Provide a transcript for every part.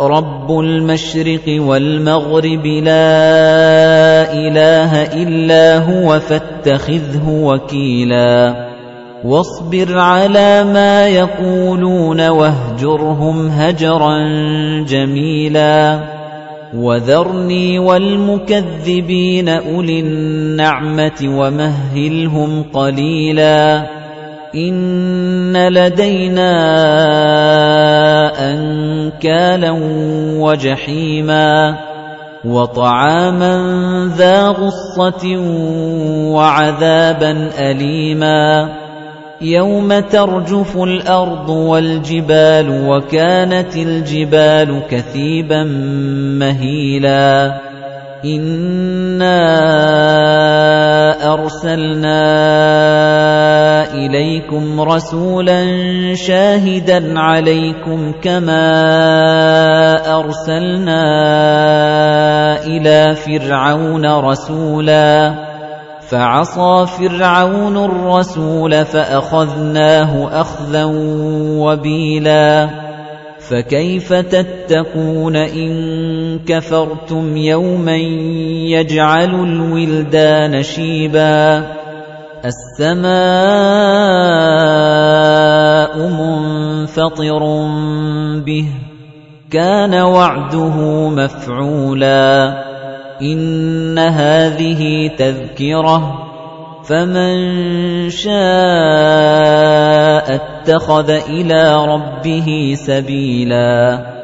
رَبُّ الْمَشْرِقِ وَالْمَغْرِبِ لَا إِلَٰهَ إِلَّا هُوَ فَاتَّخِذْهُ وَكِيلًا وَاصْبِرْ عَلَىٰ مَا يَقُولُونَ وَاهْجُرْهُمْ هَجْرًا جَمِيلًا وَذَرْنِي وَالْمُكَذِّبِينَ أُولِي النَّعْمَةِ وَمَهِّلْهُمْ قَلِيلًا إِنَّ لَدَيْنَا أَنكَالًا وَجَحِيمًا وَطَعَامًا ذَا غُصَّةٍ وَعَذَابًا أَلِيمًا يَوْمَ تَرْجُفُ الْأَرْضُ وَالْجِبَالُ وَكَانَتِ الْجِبَالُ كَثِيبًا مَّهِيلًا إِنَّا أَرْسَلْنَا إِلَيْكُمْ رَسُولًا شَاهِدًا عَلَيْكُمْ كَمَا أَرْسَلْنَا إِلَى فِرْعَوْنَ رَسُولًا. فَعَصَىٰ فِرْعَوْنُ الرَّسُولَ فَأَخَذْنَاهُ أَخْذًا وَبِيلًا. فَكَيْفَ تَتَّقُونَ إِن كَفَرْتُمْ يَوْمًا يَجْعَلُ الْوِلْدَانَ شِيبًا؟ السَّمَاءُ مُنفَطِرٌ بِهِ كَانَ وَعْدُهُ مَفْعُولًا. إِنَّ هَٰذِهِ تَذْكِرَةٌ فَمَن شَاءَ اتَّخَذَ إِلَىٰ رَبِّهِ سَبِيلًا.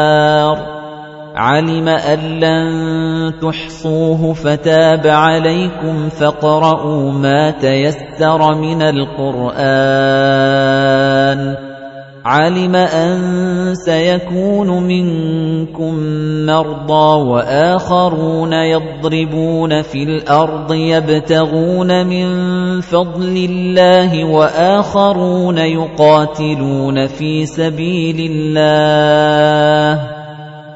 عَلِمَ أَن لَّن تُحْصُوهُ فَتَابَ عَلَيْكُمْ فَاقْرَءُوا مَا تَيَسَّرَ مِنَ الْقُرْآنِ. عَلِمَ أَن سَيَكُونُ مِنكُم مَّرْضَىٰ وَآخَرُونَ يَضْرِبُونَ فِي الْأَرْضِ يَبْتَغُونَ مِن فَضْلِ اللَّهِ وَآخَرُونَ يُقَاتِلُونَ فِي سَبِيلِ اللَّهِ.